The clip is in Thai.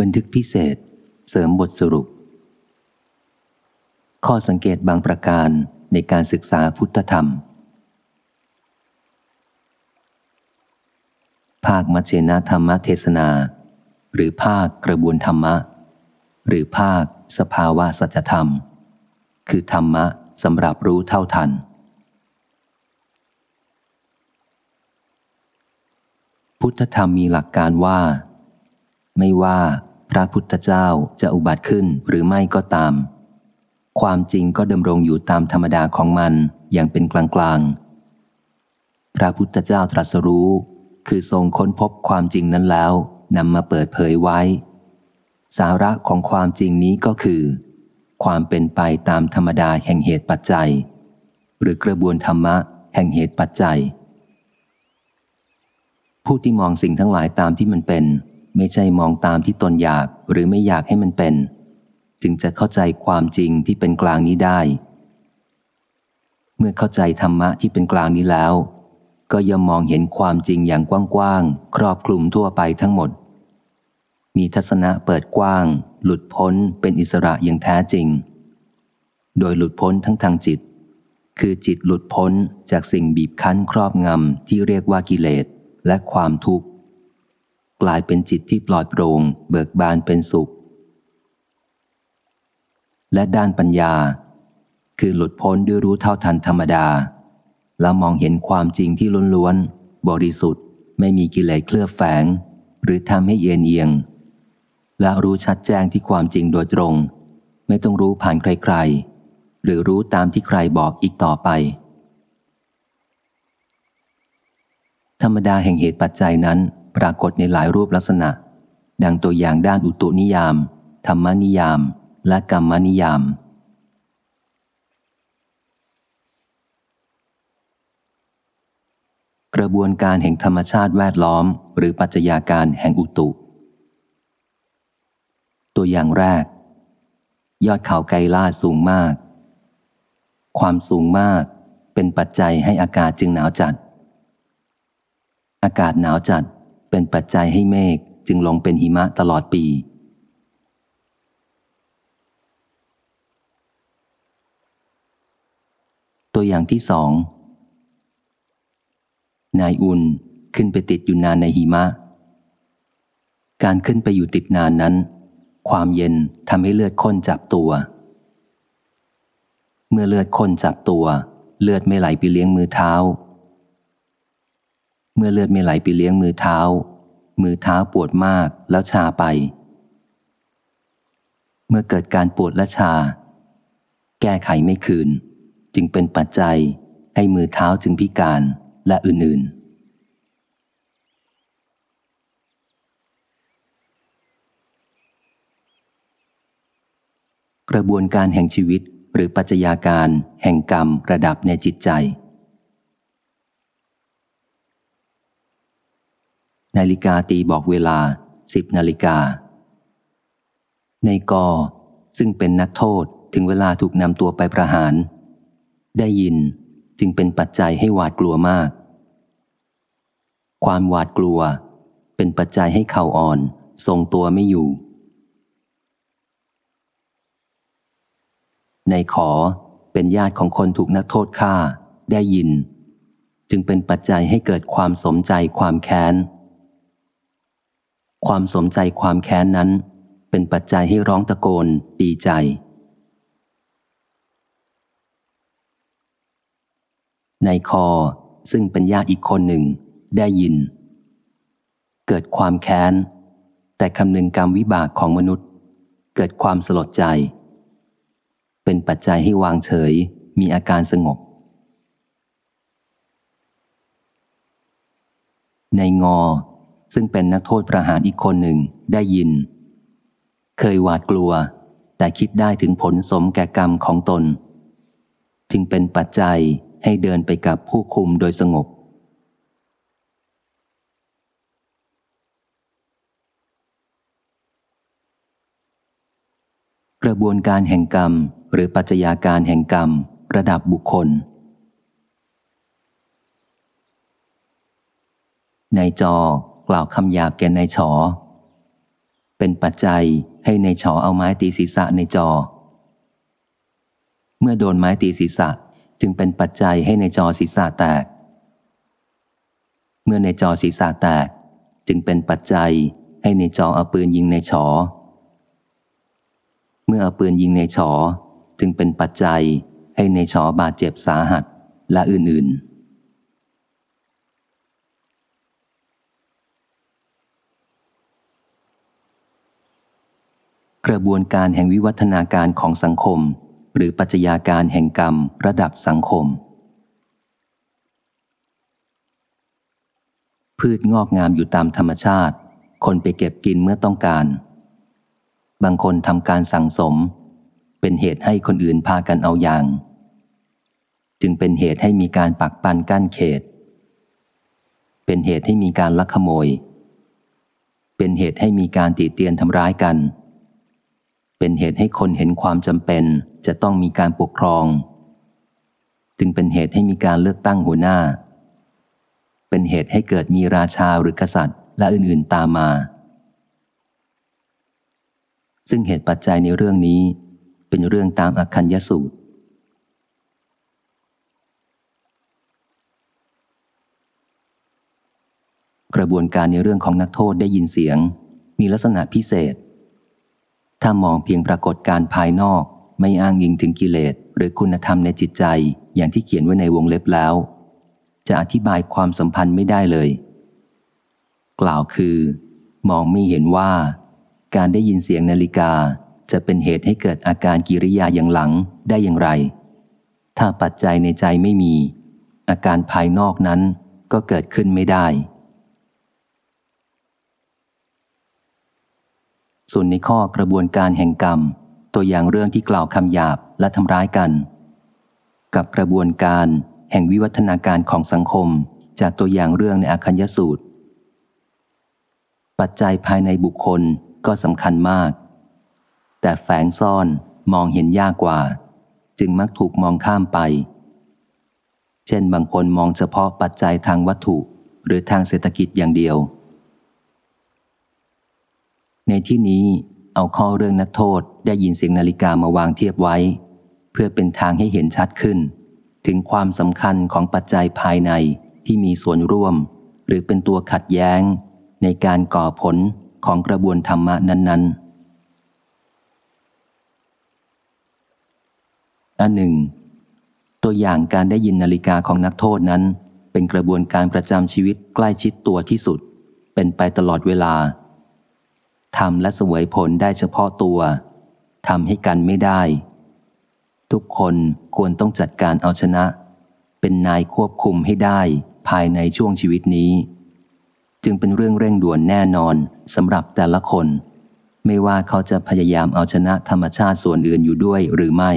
บันทึกพิเศษ เสริมบทสรุป ข้อสังเกตบางประการในการศึกษาพุทธธรรม ภาคมัชเชนาธรรมเทศนา หรือภาคกระบวนธรรมะ หรือภาคสภาวะสัจธรรม คือธรรมะสำหรับรู้เท่าทัน พุทธธรรมมีหลักการว่า ไม่ว่า พระพุทธเจ้าจะอุบัติขึ้นหรือไม่ก็ตาม ความจริงก็ดำรงอยู่ตามธรรมดาของมันอย่างเป็นกลางๆพระพุทธเจ้าตรัสรู้ คือทรงค้นพบความจริงนั้นแล้วนำมาเปิดเผยไว้ สาระของความจริงนี้ก็คือ ความเป็นไปตามธรรมดาแห่งเหตุปัจจัย หรือกระบวนธรรมะแห่งเหตุปัจจัย ผู้ที่มองสิ่งทั้งหลายตามที่มันเป็น ไม่ใช่มองตามที่ตนอยากหรือไม่อยากให้มันเป็น จึงจะเข้าใจความจริงที่เป็นกลางนี้ได้ เมื่อเข้าใจธรรมะที่เป็นกลางนี้แล้ว ก็ย่อมมองเห็นความจริงอย่างกว้างๆครอบคลุมทั่วไปทั้งหมด มีทัศนะเปิดกว้าง หลุดพ้นเป็นอิสระอย่างแท้จริง โดยหลุดพ้นทั้งทางจิต คือจิตหลุดพ้นจากสิ่งบีบคั้นครอบงำที่เรียกว่ากิเลสและความทุกข์ กลายเป็นจิตที่ปลอดโปร่งเบิกบานเป็นสุข และด้านปัญญา คือหลุดพ้นด้วยรู้เท่าทันธรรมดา แล้วมองเห็นความจริงที่ล้วนๆ บริสุทธิ์ไม่มีกิเลสเคลือบแฝง หรือทำให้เอียนเอียง และรู้ชัดแจ้งที่ความจริงโดยตรง ไม่ต้องรู้ผ่านใครๆ หรือรู้ตามที่ใครบอกอีกต่อไปธรรมดาแห่งเหตุปัจจัยนั้นปรากฏในหลายรูปลักษณะ ดังตัวอย่างด้านอุตุนิยาม ธรรมนิยาม และกรรมนิยาม กระบวนการแห่งธรรมชาติแวดล้อม หรือปัจจัยาการแห่งอุตุ ตัวอย่างแรก ยอดเขาไกลล่าสูงมาก ความสูงมากเป็นปัจจัยให้อากาศจึงหนาวจัด อากาศหนาวจัด เป็นปัจจัยให้เมฆจึงลงเป็นหิมะตลอดปี ตัวอย่างที่สองนายอุ่นขึ้นไปติดอยู่นานในหิมะ การขึ้นไปอยู่ติดนานนั้น ความเย็นทำให้เลือดข้นจับตัว เมื่อเลือดข้นจับตัว เลือดไม่ไหลไปเลี้ยงมือเท้า เมื่อเลือดไม่ไหลไปเลี้ยงมือเท้า มือเท้าปวดมากแล้วชาไป เมื่อเกิดการปวดและชา แก้ไขไม่คืน จึงเป็นปัจจัยให้มือเท้าจึงพิการและอื่น ๆ กระบวนการแห่งชีวิตหรือปัจจัยาการแห่งกรรมระดับในจิตใจ นาฬิกาตีบอกเวลาสิบนาฬิกา ในกอซึ่งเป็นนักโทษถึงเวลาถูกนำตัวไปประหาร ได้ยินจึงเป็นปัจจัยให้หวาดกลัวมาก ความหวาดกลัว เป็นปัจจัยให้เข่าอ่อนทรงตัวไม่อยู่ ในขอเป็นญาติของคนถูกนักโทษฆ่า ได้ยิน จึงเป็นปัจจัยให้เกิดความสมใจความแค้น ความสมใจความแค้นนั้น เป็นปัจจัยให้ร้องตะโกนดีใจ ในคอซึ่งเป็นญาติอีกคนหนึ่งได้ยิน เกิดความแค้น แต่คำนึงกรรมวิบากของมนุษย์ เกิดความสลดใจ เป็นปัจจัยให้วางเฉยมีอาการสงบ ในงอ ซึ่งเป็นนักโทษประหารอีกคนหนึ่งได้ยิน เคยหวาดกลัว แต่คิดได้ถึงผลสมแก่กรรมของตน จึงเป็นปัจจัยให้เดินไปกับผู้คุมโดยสงบ กระบวนการแห่งกรรมหรือปัจจัยาการแห่งกรรมระดับบุคคล ในจอ กล่าวคำหยาบแก่ในฉอ เป็นปัจจัยให้ในฉอเอาไม้ตีศีรษะในจอ เมื่อโดนไม้ตีศีรษะจึงเป็นปัจจัยให้ในจอศีรษะแตก เมื่อในจอศีรษะแตก จึงเป็นปัจจัยให้ในจอเอาปืนยิงในฉอ เมื่อเอาปืนยิงในฉอจึงเป็นปัจจัยให้ในฉอบาดเจ็บสาหัสและอื่นๆ กระบวนการแห่งวิวัฒนาการของสังคม หรือปัจจัยาการแห่งกรรมระดับสังคม พืชงอกงามอยู่ตามธรรมชาติ คนไปเก็บกินเมื่อต้องการ บางคนทำการสั่งสม เป็นเหตุให้คนอื่นพากันเอาอย่าง จึงเป็นเหตุให้มีการปักปันกั้นเขต เป็นเหตุให้มีการลักขโมยเป็นเหตุให้มีการตีเตียนทำร้ายกัน เป็นเหตุให้คนเห็นความจำเป็นจะต้องมีการปกครอง จึงเป็นเหตุให้มีการเลือกตั้งหัวหน้า เป็นเหตุให้เกิดมีราชาหรือกษัตริย์ และอื่นๆตามมา ซึ่งเหตุปัจจัยในเรื่องนี้เป็นเรื่องตามอคัญยสูตร กระบวนการในเรื่องของนักโทษได้ยินเสียง มีลักษณะพิเศษ ถ้ามองเพียงปรากฏการภายนอก ไม่อ้างยิงถึงกิเลสหรือคุณธรรมในจิตใจอย่างที่เขียนไว้ในวงเล็บแล้ว จะอธิบายความสัมพันธ์ไม่ได้เลย กล่าวคือ มองไม่เห็นว่า การได้ยินเสียงนาฬิกาจะเป็นเหตุให้เกิดอาการกิริยาอย่างหลังได้อย่างไร ถ้าปัจจัยในใจไม่มี อาการภายนอกนั้นก็เกิดขึ้นไม่ได้ ส่วนในข้อกระบวนการแห่งกรรม ตัวอย่างเรื่องที่กล่าวคำหยาบและทำร้ายกัน กับกระบวนการแห่งวิวัฒนาการของสังคม จากตัวอย่างเรื่องในอาคัญญสูตร ปัจจัยภายในบุคคลก็สำคัญมาก แต่แฝงซ่อนมองเห็นยากกว่า จึงมักถูกมองข้ามไป เช่นบางคนมองเฉพาะปัจจัยทางวัตถุ หรือทางเศรษฐกิจอย่างเดียว ในที่นี้เอาข้อเรื่องนักโทษได้ยินเสียงนาฬิกามาวางเทียบไว้ เพื่อเป็นทางให้เห็นชัดขึ้น ถึงความสำคัญของปัจจัยภายในที่มีส่วนร่วม หรือเป็นตัวขัดแย้ง ในการก่อผลของกระบวนธรรมะนั้น ๆ อันหนึ่ง ตัวอย่างการได้ยินนาฬิกาของนักโทษนั้น เป็นกระบวนการประจำชีวิตใกล้ชิดตัวที่สุด เป็นไปตลอดเวลา ทำและสวยผลได้เฉพาะตัวทำให้กันไม่ได้ ทุกคนควรต้องจัดการเอาชนะ เป็นนายควบคุมให้ได้ภายในช่วงชีวิตนี้ จึงเป็นเรื่องเร่งด่วนแน่นอนสำหรับแต่ละคน ไม่ว่าเขาจะพยายามเอาชนะธรรมชาติส่วนอื่นอยู่ด้วยหรือไม่